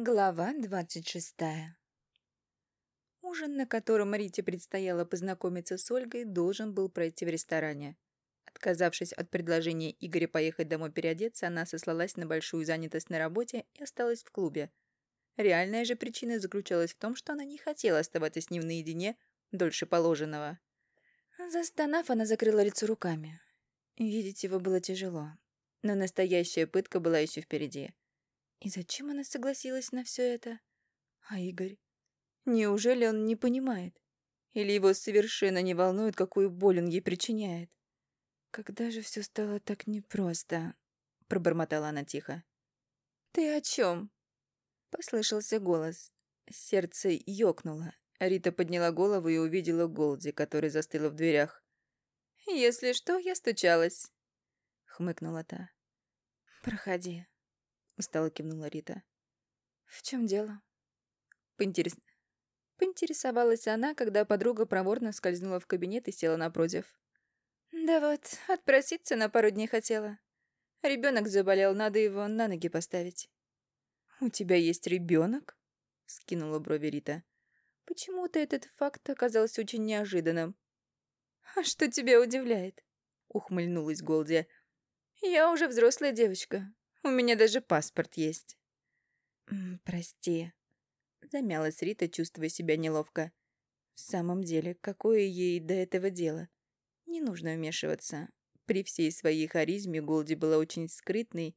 Глава двадцать шестая Ужин, на котором Рите предстояло познакомиться с Ольгой, должен был пройти в ресторане. Отказавшись от предложения Игоря поехать домой переодеться, она сослалась на большую занятость на работе и осталась в клубе. Реальная же причина заключалась в том, что она не хотела оставаться с ним наедине дольше положенного. Застонав, она закрыла лицо руками. Видеть его было тяжело, но настоящая пытка была еще впереди. И зачем она согласилась на все это? А Игорь? Неужели он не понимает? Или его совершенно не волнует, какую боль он ей причиняет? Когда же все стало так непросто? Пробормотала она тихо. «Ты о чем? Послышался голос. Сердце ёкнуло. Рита подняла голову и увидела Голди, которая застыла в дверях. «Если что, я стучалась», — хмыкнула та. «Проходи», устало кивнула Рита. «В чем дело?» Поинтерес... Поинтересовалась она, когда подруга проворно скользнула в кабинет и села напротив. «Да вот, отпроситься на пару дней хотела. Ребенок заболел, надо его на ноги поставить». «У тебя есть ребенок?» — скинула брови Рита. Почему-то этот факт оказался очень неожиданным. «А что тебя удивляет?» — ухмыльнулась Голди. «Я уже взрослая девочка. У меня даже паспорт есть». «Прости», — замялась Рита, чувствуя себя неловко. «В самом деле, какое ей до этого дело? Не нужно вмешиваться. При всей своей харизме Голди была очень скрытной,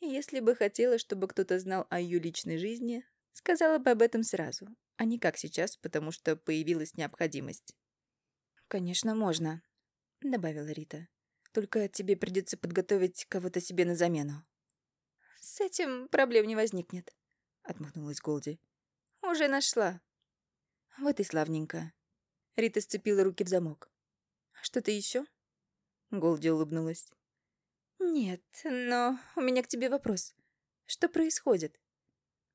и если бы хотела, чтобы кто-то знал о ее личной жизни, сказала бы об этом сразу, а не как сейчас, потому что появилась необходимость». «Конечно, можно», — добавила Рита. «Только тебе придется подготовить кого-то себе на замену». «С этим проблем не возникнет», — отмахнулась Голди. «Уже нашла». «Вот и славненько». Рита сцепила руки в замок. «Что-то еще?» Голди улыбнулась. «Нет, но у меня к тебе вопрос. Что происходит?»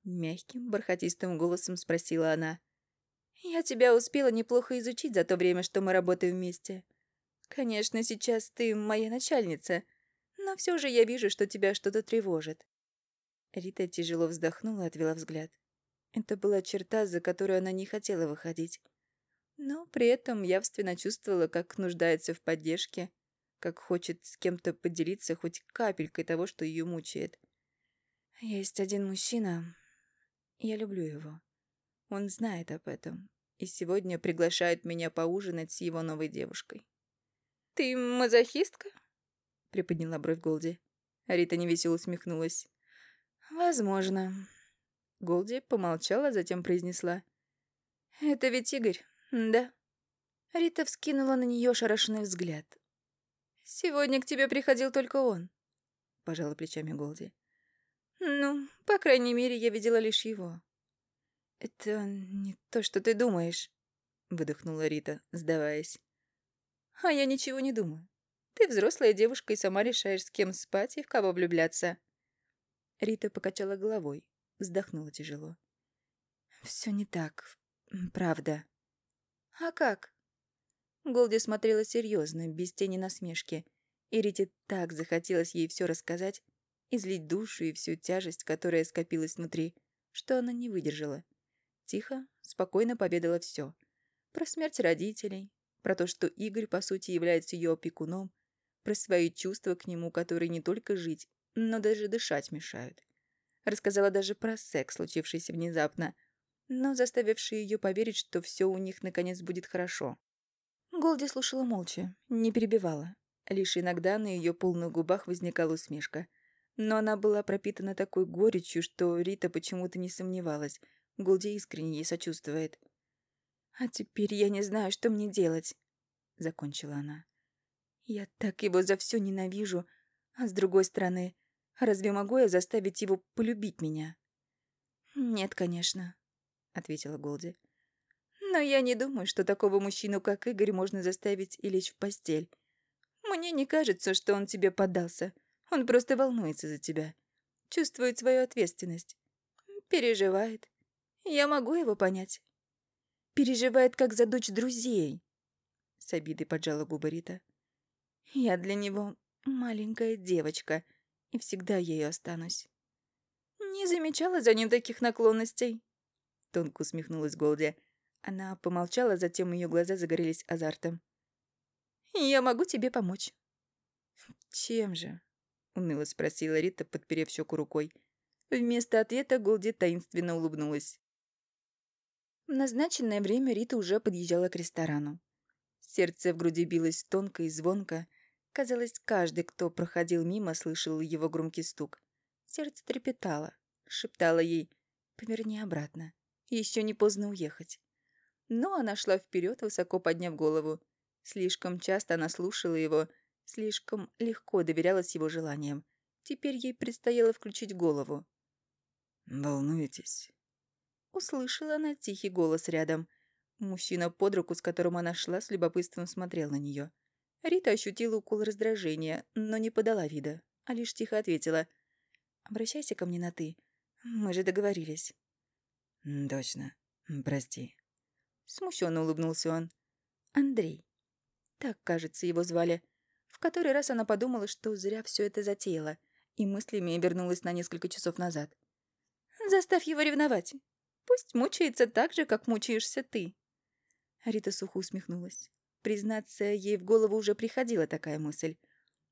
Мягким, бархатистым голосом спросила она. «Я тебя успела неплохо изучить за то время, что мы работаем вместе. Конечно, сейчас ты моя начальница, но все же я вижу, что тебя что-то тревожит. Рита тяжело вздохнула и отвела взгляд. Это была черта, за которую она не хотела выходить. Но при этом явственно чувствовала, как нуждается в поддержке, как хочет с кем-то поделиться хоть капелькой того, что ее мучает. Есть один мужчина. Я люблю его. Он знает об этом. И сегодня приглашает меня поужинать с его новой девушкой. «Ты мазохистка?» — приподняла бровь Голди. Рита невесело усмехнулась. «Возможно». Голди помолчала, затем произнесла. «Это ведь Игорь, да?» Рита вскинула на нее шарашенный взгляд. «Сегодня к тебе приходил только он», — пожала плечами Голди. «Ну, по крайней мере, я видела лишь его». «Это не то, что ты думаешь», — выдохнула Рита, сдаваясь. «А я ничего не думаю. Ты взрослая девушка и сама решаешь, с кем спать и в кого влюбляться. Рита покачала головой, вздохнула тяжело. «Все не так, правда». «А как?» Голди смотрела серьезно, без тени насмешки, и Рите так захотелось ей все рассказать, излить душу и всю тяжесть, которая скопилась внутри, что она не выдержала. Тихо, спокойно поведала все. Про смерть родителей, про то, что Игорь, по сути, является ее опекуном, про свои чувства к нему, которые не только жить, но даже дышать мешают. Рассказала даже про секс, случившийся внезапно, но заставивший ее поверить, что все у них наконец будет хорошо. Голди слушала молча, не перебивала. Лишь иногда на ее полных губах возникала усмешка. Но она была пропитана такой горечью, что Рита почему-то не сомневалась. Голди искренне ей сочувствует. «А теперь я не знаю, что мне делать», — закончила она. «Я так его за все ненавижу, а с другой стороны, Разве могу я заставить его полюбить меня?» «Нет, конечно», — ответила Голди. «Но я не думаю, что такого мужчину, как Игорь, можно заставить и лечь в постель. Мне не кажется, что он тебе поддался. Он просто волнуется за тебя. Чувствует свою ответственность. Переживает. Я могу его понять. Переживает, как за дочь друзей. С обидой поджала губы Рита. Я для него маленькая девочка, и всегда ею останусь. «Не замечала за ним таких наклонностей», — тонко усмехнулась Голди. Она помолчала, затем ее глаза загорелись азартом. «Я могу тебе помочь». «Чем же?» — уныло спросила Рита, подперев щеку рукой. Вместо ответа Голди таинственно улыбнулась. В назначенное время Рита уже подъезжала к ресторану. Сердце в груди билось тонко и звонко. Казалось, каждый, кто проходил мимо, слышал его громкий стук. Сердце трепетало, шептало ей «Поверни обратно, еще не поздно уехать». Но она шла вперед, высоко подняв голову. Слишком часто она слушала его, слишком легко доверялась его желаниям. Теперь ей предстояло включить голову. «Волнуетесь?» Услышала она тихий голос рядом. Мужчина под руку, с которым она шла, с любопытством смотрел на нее. Рита ощутила укол раздражения, но не подала вида, а лишь тихо ответила. «Обращайся ко мне на «ты». Мы же договорились». «Точно. Прости». Смущенно улыбнулся он. «Андрей». Так, кажется, его звали. В который раз она подумала, что зря все это затеяла, и мыслями вернулась на несколько часов назад. «Заставь его ревновать. Пусть мучается так же, как мучаешься ты». Рита сухо усмехнулась. Признаться, ей в голову уже приходила такая мысль.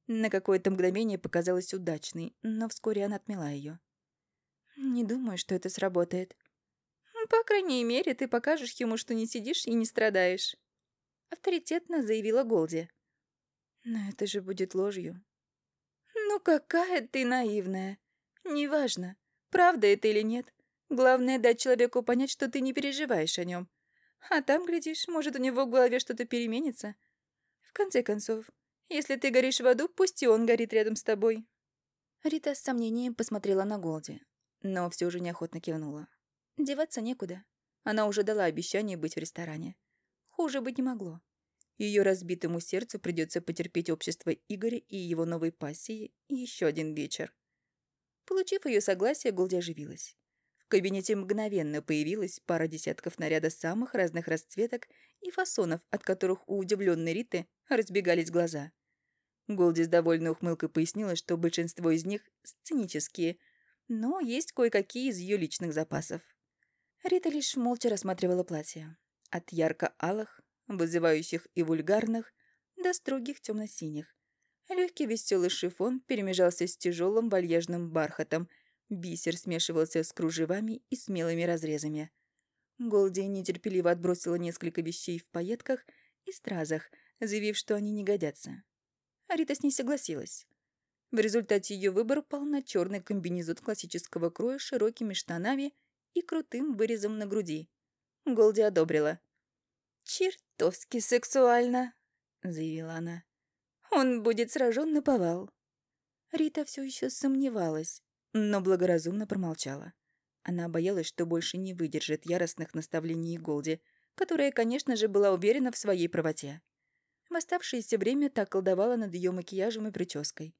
На какое-то мгновение показалась удачной, но вскоре она отмела ее. «Не думаю, что это сработает». «По крайней мере, ты покажешь ему, что не сидишь и не страдаешь», — авторитетно заявила Голди. «Но это же будет ложью». «Ну какая ты наивная. Неважно, правда это или нет. Главное — дать человеку понять, что ты не переживаешь о нем. А там, глядишь, может, у него в голове что-то переменится. В конце концов, если ты горишь в аду, пусть и он горит рядом с тобой». Рита с сомнением посмотрела на Голди, но все же неохотно кивнула. Деваться некуда. Она уже дала обещание быть в ресторане. Хуже быть не могло. Ее разбитому сердцу придется потерпеть общество Игоря и его новой пассии еще один вечер. Получив ее согласие, Голди оживилась кабинете мгновенно появилась пара десятков нарядов самых разных расцветок и фасонов, от которых у удивленной Риты разбегались глаза. Голди с довольной ухмылкой пояснила, что большинство из них сценические, но есть кое-какие из ее личных запасов. Рита лишь молча рассматривала платья. От ярко-алых, вызывающих и вульгарных, до строгих темно-синих. Легкий веселый шифон перемежался с тяжелым вальяжным бархатом – Бисер смешивался с кружевами и смелыми разрезами. Голди нетерпеливо отбросила несколько вещей в пайетках и стразах, заявив, что они не годятся. Арита с ней согласилась. В результате ее выбор пал на черный комбинезон классического кроя с широкими штанами и крутым вырезом на груди. Голди одобрила. «Чертовски сексуально», — заявила она. «Он будет сражен на повал». Рита все еще сомневалась, но благоразумно промолчала. Она боялась, что больше не выдержит яростных наставлений Голди, которая, конечно же, была уверена в своей правоте. В оставшееся время так колдовала над ее макияжем и прической.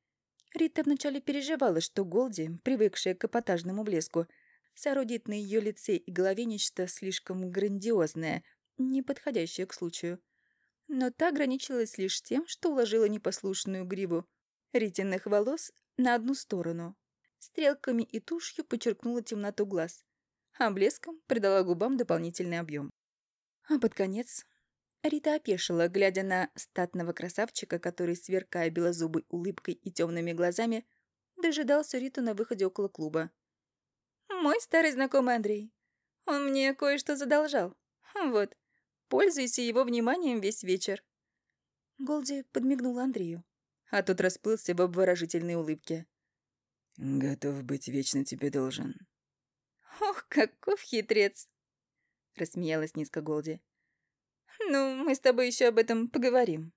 Рита вначале переживала, что Голди, привыкшая к эпатажному блеску, соорудит на ее лице и голове нечто слишком грандиозное, не подходящее к случаю. Но та ограничилась лишь тем, что уложила непослушную гриву Ритиных волос на одну сторону, стрелками и тушью подчеркнула темноту глаз, а блеском придала губам дополнительный объем. А под конец Рита опешила, глядя на статного красавчика, который, сверкая белозубой улыбкой и темными глазами, дожидался Риту на выходе около клуба. «Мой старый знакомый Андрей. Он мне кое-что задолжал. Вот, пользуйся его вниманием весь вечер». Голди подмигнула Андрею, а тот расплылся в обворожительной улыбке. «Готов быть вечно тебе должен». «Ох, каков хитрец!» — рассмеялась низко Голди. «Ну, мы с тобой еще об этом поговорим».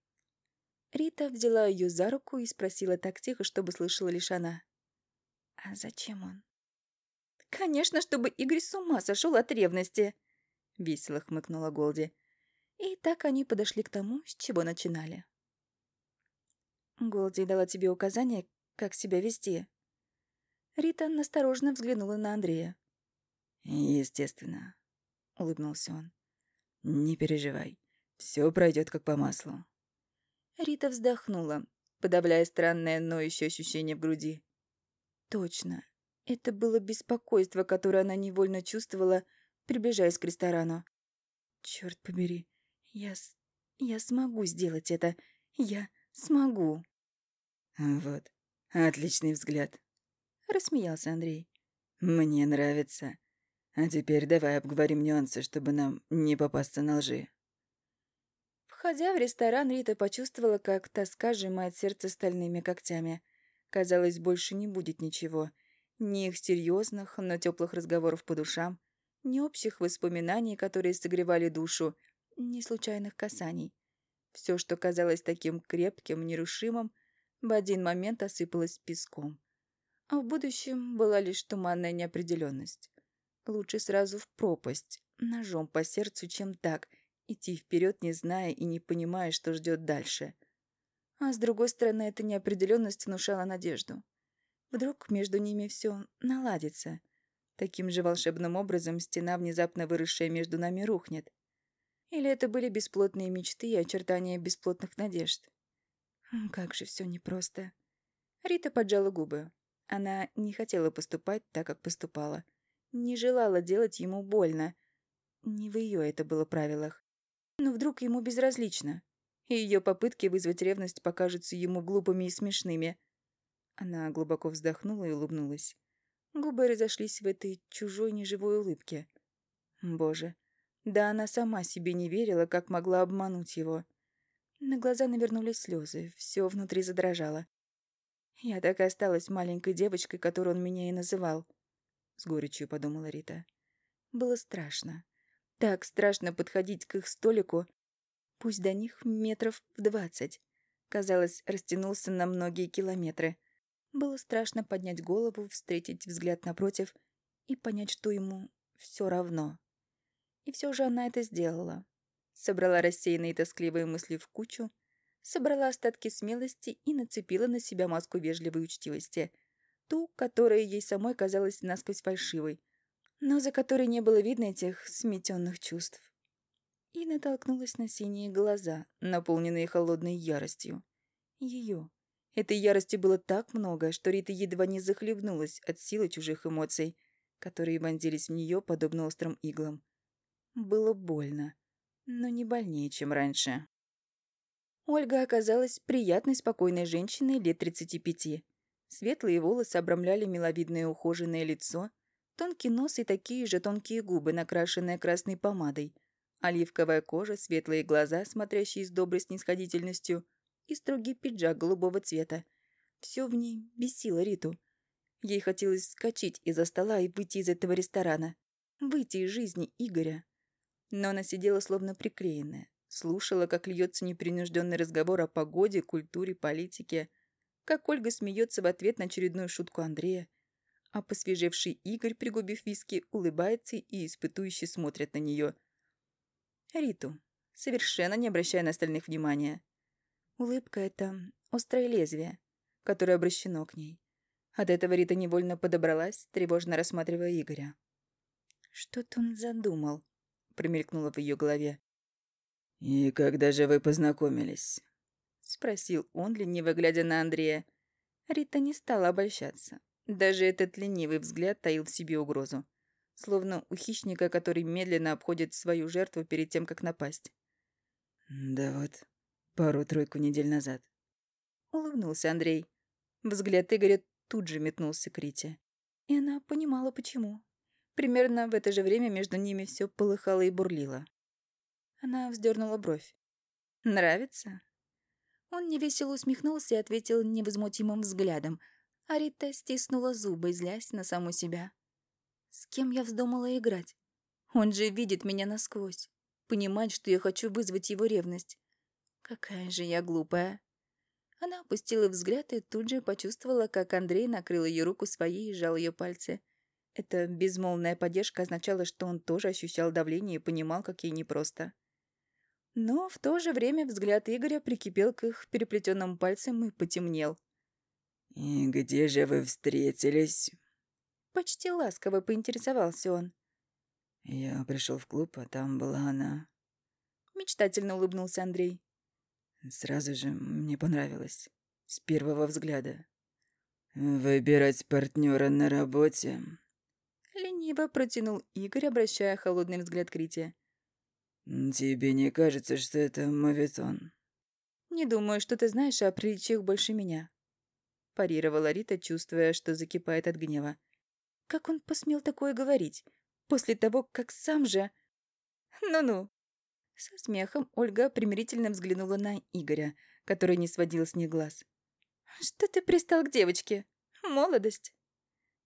Рита взяла ее за руку и спросила так тихо, чтобы слышала лишь она. «А зачем он?» «Конечно, чтобы Игорь с ума сошел от ревности!» — весело хмыкнула Голди. И так они подошли к тому, с чего начинали. «Голди дала тебе указания, как себя вести?» Рита настороженно взглянула на Андрея. «Естественно», — улыбнулся он. «Не переживай, все пройдет как по маслу». Рита вздохнула, подавляя странное ноющее ощущение в груди. «Точно, Это было беспокойство, которое она невольно чувствовала, приближаясь к ресторану. Черт побери, я, я смогу сделать это. Я смогу. Вот, отличный взгляд. Рассмеялся Андрей. Мне нравится. А теперь давай обговорим нюансы, чтобы нам не попасться на лжи. Входя в ресторан, Рита почувствовала, как тоска сжимает сердце стальными когтями. Казалось, больше не будет ничего. Ни их серьезных, но теплых разговоров по душам, ни общих воспоминаний, которые согревали душу, ни случайных касаний. Все, что казалось таким крепким, нерушимым, в один момент осыпалось песком. А в будущем была лишь туманная неопределенность. Лучше сразу в пропасть, ножом по сердцу, чем так, идти вперед, не зная и не понимая, что ждет дальше. А с другой стороны, эта неопределенность внушала надежду. Вдруг между ними все наладится. Таким же волшебным образом стена, внезапно выросшая между нами, рухнет. Или это были бесплотные мечты и очертания бесплотных надежд? Как же все непросто. Рита поджала губы. Она не хотела поступать так, как поступала. Не желала делать ему больно. Не в ее это было правилах. Но вдруг ему безразлично, и ее попытки вызвать ревность покажутся ему глупыми и смешными. Она глубоко вздохнула и улыбнулась. Губы разошлись в этой чужой неживой улыбке. Боже, да она сама себе не верила, как могла обмануть его. На глаза навернулись слезы, все внутри задрожало. Я так и осталась маленькой девочкой, которую он меня и называл. С горечью подумала Рита. Было страшно. Так страшно подходить к их столику, пусть до них метров в двадцать. Казалось, растянулся на многие километры. Было страшно поднять голову, встретить взгляд напротив и понять, что ему все равно. И все же она это сделала. Собрала рассеянные тоскливые мысли в кучу, собрала остатки смелости и нацепила на себя маску вежливой учтивости. Ту, которая ей самой казалась насквозь фальшивой, но за которой не было видно этих сметенных чувств. И натолкнулась на синие глаза, наполненные холодной яростью. Ее. Этой ярости было так много, что Рита едва не захлебнулась от силы чужих эмоций, которые вонзились в нее подобно острым иглам. Было больно, но не больнее, чем раньше. Ольга оказалась приятной, спокойной женщиной лет 35. Светлые волосы обрамляли миловидное ухоженное лицо, тонкий нос и такие же тонкие губы, накрашенные красной помадой, оливковая кожа, светлые глаза, смотрящие с доброй снисходительностью, и строгий пиджак голубого цвета. Все в ней бесило Риту. Ей хотелось вскочить из-за стола и выйти из этого ресторана. Выйти из жизни Игоря. Но она сидела словно приклеенная. Слушала, как льется непринужденный разговор о погоде, культуре, политике. Как Ольга смеется в ответ на очередную шутку Андрея. А посвежевший Игорь, пригубив виски, улыбается и испытующе смотрит на нее. Риту, совершенно не обращая на остальных внимания. Улыбка — это острое лезвие, которое обращено к ней. От этого Рита невольно подобралась, тревожно рассматривая Игоря. «Что-то он задумал», — промелькнуло в ее голове. «И когда же вы познакомились?» — спросил он, лениво глядя на Андрея. Рита не стала обольщаться. Даже этот ленивый взгляд таил в себе угрозу. Словно у хищника, который медленно обходит свою жертву перед тем, как напасть. «Да вот, Пару-тройку недель назад. Улыбнулся Андрей. Взгляд Игоря тут же метнулся к Рите. И она понимала, почему. Примерно в это же время между ними все полыхало и бурлило. Она вздернула бровь. «Нравится?» Он невесело усмехнулся и ответил невозмутимым взглядом, а Рита стиснула зубы, злясь на саму себя. «С кем я вздумала играть? Он же видит меня насквозь, понимает, что я хочу вызвать его ревность. Какая же я глупая. Она опустила взгляд и тут же почувствовала, как Андрей накрыл ее руку своей и сжал ее пальцы. Эта безмолвная поддержка означала, что он тоже ощущал давление и понимал, как ей непросто. Но в то же время взгляд Игоря прикипел к их переплетенным пальцам и потемнел. «И где же вы встретились?» Почти ласково поинтересовался он. «Я пришел в клуб, а там была она». Мечтательно улыбнулся Андрей. Сразу же мне понравилось. С первого взгляда. Выбирать партнера на работе. Лениво протянул Игорь, обращая холодный взгляд к Рите. Тебе не кажется, что это моветон? Не думаю, что ты знаешь о приличиях больше меня. Парировала Рита, чувствуя, что закипает от гнева. Как он посмел такое говорить? После того, как сам же... Ну-ну. Со смехом Ольга примирительно взглянула на Игоря, который не сводил с них глаз. «Что ты пристал к девочке? Молодость!»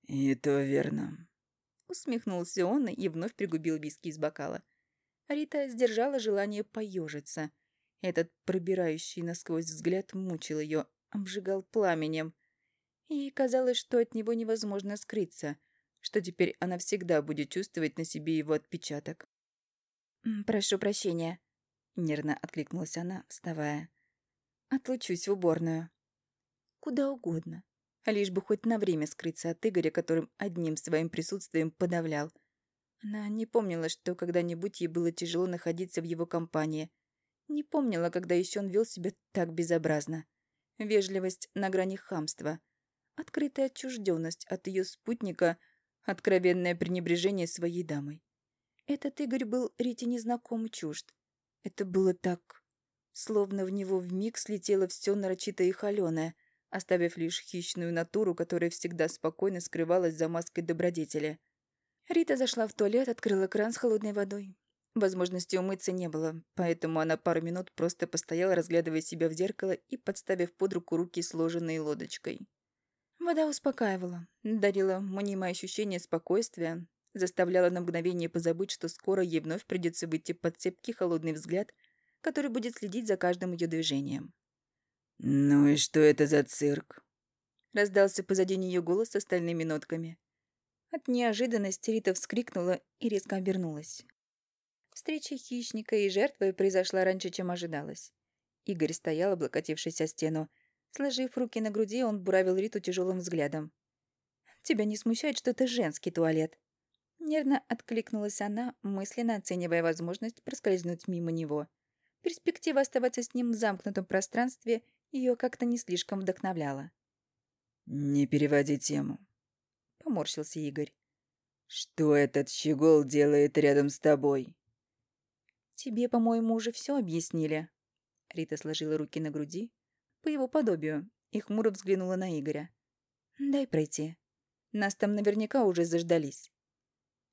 «И то верно», — усмехнулся он и вновь пригубил виски из бокала. Рита сдержала желание поежиться. Этот пробирающий насквозь взгляд мучил ее, обжигал пламенем. Ей казалось, что от него невозможно скрыться, что теперь она всегда будет чувствовать на себе его отпечаток. «Прошу прощения», — нервно откликнулась она, вставая. «Отлучусь в уборную». «Куда угодно, лишь бы хоть на время скрыться от Игоря, которым одним своим присутствием подавлял. Она не помнила, что когда-нибудь ей было тяжело находиться в его компании. Не помнила, когда еще он вел себя так безобразно. Вежливость на грани хамства. Открытая отчужденность от ее спутника, откровенное пренебрежение своей дамой. Этот Игорь был Рите незнаком чужд. Это было так, словно в него вмиг слетело все нарочито и холёное, оставив лишь хищную натуру, которая всегда спокойно скрывалась за маской добродетели. Рита зашла в туалет, открыла кран с холодной водой. Возможности умыться не было, поэтому она пару минут просто постояла, разглядывая себя в зеркало и подставив под руку руки, сложенные лодочкой. Вода успокаивала, дарила мнимое ощущение спокойствия, заставляла на мгновение позабыть, что скоро ей вновь придется выйти под цепкий холодный взгляд, который будет следить за каждым ее движением. «Ну и что это за цирк?» Раздался позади нее голос с остальными нотками. От неожиданности Рита вскрикнула и резко обернулась. Встреча хищника и жертвы произошла раньше, чем ожидалось. Игорь стоял, облокотившись о стену. Сложив руки на груди, он буравил Риту тяжелым взглядом. «Тебя не смущает, что это женский туалет?» Нервно откликнулась она, мысленно оценивая возможность проскользнуть мимо него. Перспектива оставаться с ним в замкнутом пространстве ее как-то не слишком вдохновляла. «Не переводи тему», — поморщился Игорь. «Что этот щегол делает рядом с тобой?» «Тебе, по-моему, уже все объяснили». Рита сложила руки на груди, по его подобию, и хмуро взглянула на Игоря. «Дай пройти. Нас там наверняка уже заждались».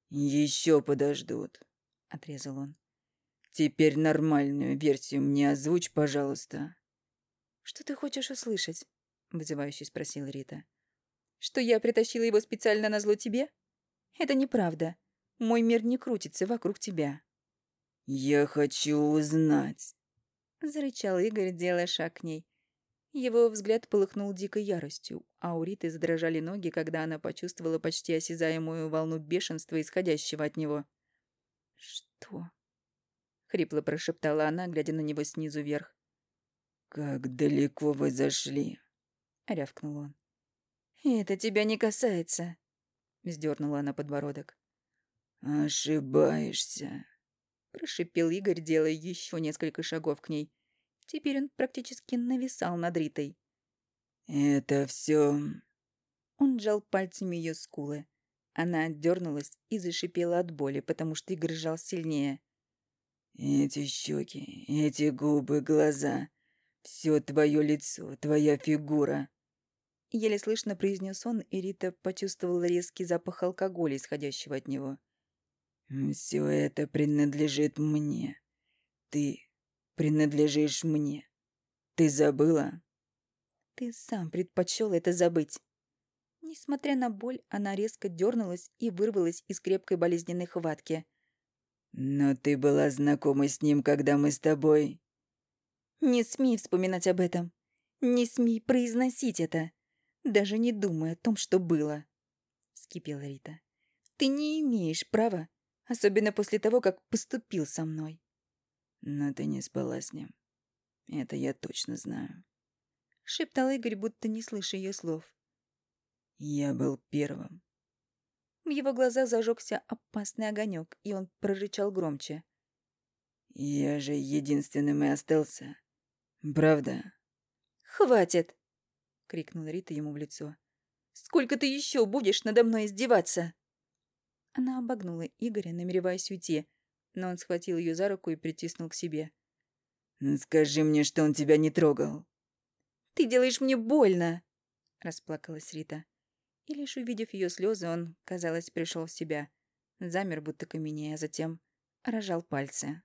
«Еще подождут», — отрезал он. «Теперь нормальную версию мне озвучь, пожалуйста». «Что ты хочешь услышать?» — вызывающе спросила Рита. «Что я притащила его специально на зло тебе? Это неправда. Мой мир не крутится вокруг тебя». «Я хочу узнать», — зарычал Игорь, делая шаг к ней. Его взгляд полыхнул дикой яростью, а у Риты задрожали ноги, когда она почувствовала почти осязаемую волну бешенства, исходящего от него. «Что?» — хрипло прошептала она, глядя на него снизу вверх. «Как далеко вы зашли?» — рявкнул он. «Это тебя не касается», — вздернула она подбородок. «Ошибаешься», — прошипел Игорь, делая еще несколько шагов к ней. Теперь он практически нависал над Ритой. «Это все...» Он сжал пальцами ее скулы. Она отдернулась и зашипела от боли, потому что Игорь сжал сильнее. «Эти щеки, эти губы, глаза, все твое лицо, твоя фигура». Еле слышно произнес он, и Рита почувствовала резкий запах алкоголя, исходящего от него. «Все это принадлежит мне. Ты принадлежишь мне. Ты забыла?» «Ты сам предпочел это забыть». Несмотря на боль, она резко дернулась и вырвалась из крепкой болезненной хватки. «Но ты была знакома с ним, когда мы с тобой...» «Не смей вспоминать об этом. Не смей произносить это. Даже не думай о том, что было», — скипела Рита. «Ты не имеешь права, особенно после того, как поступил со мной». Но ты не спала с ним. Это я точно знаю. Шептал Игорь, будто не слыша ее слов. Я был первым. В его глазах зажегся опасный огонек, и он прорычал громче. Я же единственным и остался. Правда? «Хватит!» — крикнула Рита ему в лицо. Сколько ты еще будешь надо мной издеваться?» Она обогнула Игоря, намереваясь уйти, но он схватил ее за руку и притиснул к себе. «Скажи мне, что он тебя не трогал». «Ты делаешь мне больно!» — расплакалась Рита. И лишь увидев ее слезы, он, казалось, пришел в себя. Замер, будто каменея, а затем рожал пальцы.